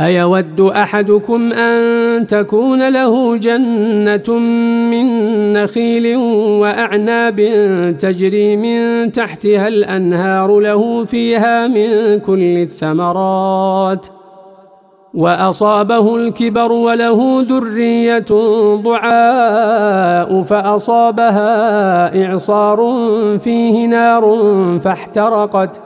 أيود أحدكم أن تكون له جنة من نخيل وأعناب تجري من تحتها الأنهار له فيها من كل الثمرات وأصابه الكبر وله ذرية ضعاء فأصابها إعصار فيه نار فاحترقت